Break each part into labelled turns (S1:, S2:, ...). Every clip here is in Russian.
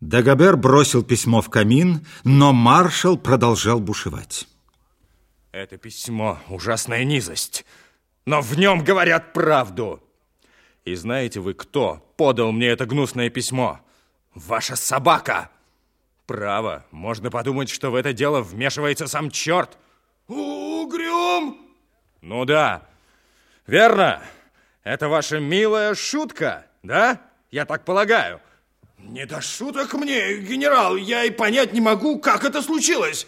S1: Дагобер бросил письмо в камин, но маршал продолжал бушевать.
S2: Это письмо – ужасная низость, но в нем говорят правду. И знаете вы, кто подал мне это гнусное письмо? Ваша собака. Право, можно подумать, что в это дело вмешивается сам черт.
S3: Угрюм!
S2: Ну да, верно. Это ваша милая шутка, да? Я так полагаю.
S3: Не до шуток мне, генерал. Я и понять не могу, как это случилось.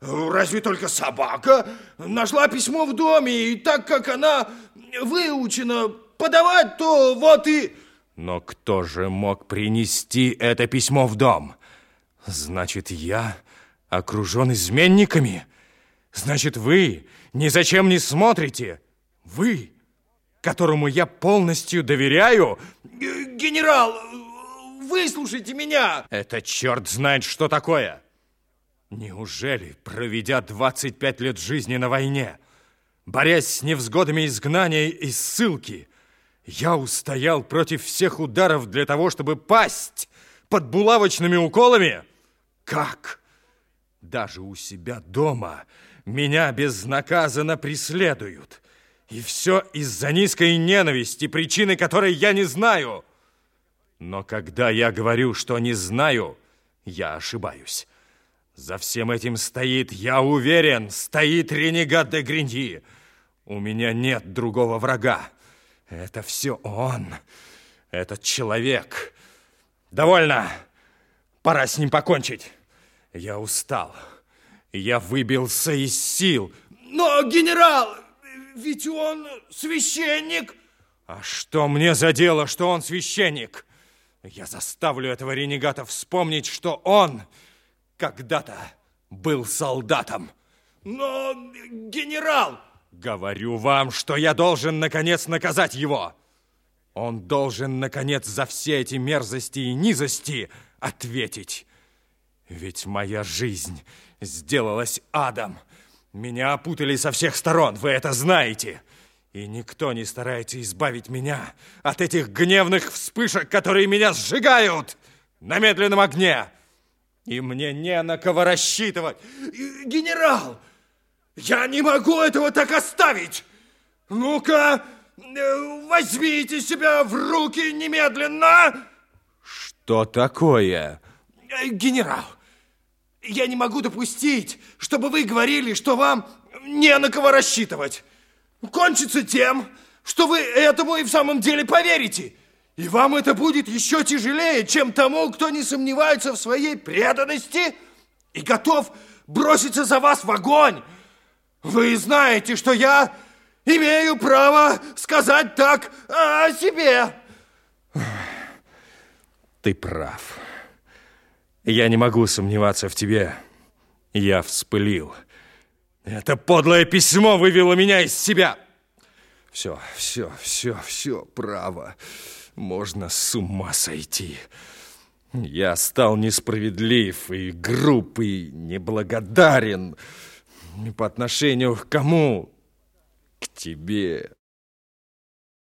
S3: Разве только собака нашла письмо в доме, и так как она выучена подавать, то вот и...
S2: Но кто же мог принести это письмо в дом? Значит, я окружен изменниками? Значит, вы ни зачем не смотрите? Вы, которому я полностью доверяю?
S3: Генерал, выслушайте меня!
S2: Это черт знает, что такое! Неужели, проведя 25 лет жизни на войне, борясь с невзгодами изгнания и ссылки, я устоял против всех ударов для того, чтобы пасть под булавочными уколами? Как? Даже у себя дома меня безнаказанно преследуют. И все из-за низкой ненависти, причины которой я не знаю. Но когда я говорю, что не знаю, я ошибаюсь. За всем этим стоит, я уверен, стоит ренегат де Гриньи. У меня нет другого врага. Это все он, этот человек. Довольно, пора с ним покончить. Я устал, я выбился из сил.
S3: Но, генерал, ведь он священник.
S2: А что мне за дело, что он священник? Я заставлю этого ренегата вспомнить, что он когда-то был солдатом.
S3: Но, генерал...
S2: Говорю вам, что я должен, наконец, наказать его. Он должен, наконец, за все эти мерзости и низости ответить. Ведь моя жизнь сделалась адом. Меня опутали со всех сторон, вы это знаете. И никто не старается избавить меня от этих гневных вспышек, которые меня сжигают на медленном огне. И мне не на кого рассчитывать.
S3: Генерал, я не могу этого так оставить. Ну-ка, э, возьмите себя в руки немедленно.
S2: Что такое?
S3: Э, генерал, я не могу допустить, чтобы вы говорили, что вам не на кого рассчитывать кончится тем, что вы этому и в самом деле поверите. И вам это будет еще тяжелее, чем тому, кто не сомневается в своей преданности и готов броситься за вас в огонь. Вы знаете, что я имею право сказать так о себе.
S2: Ты прав. Я не могу сомневаться в тебе. Я вспылил. Это подлое письмо вывело меня из себя. Все, все, все, все, право. Можно с ума сойти. Я стал несправедлив и груб, и неблагодарен. По отношению к кому? К тебе.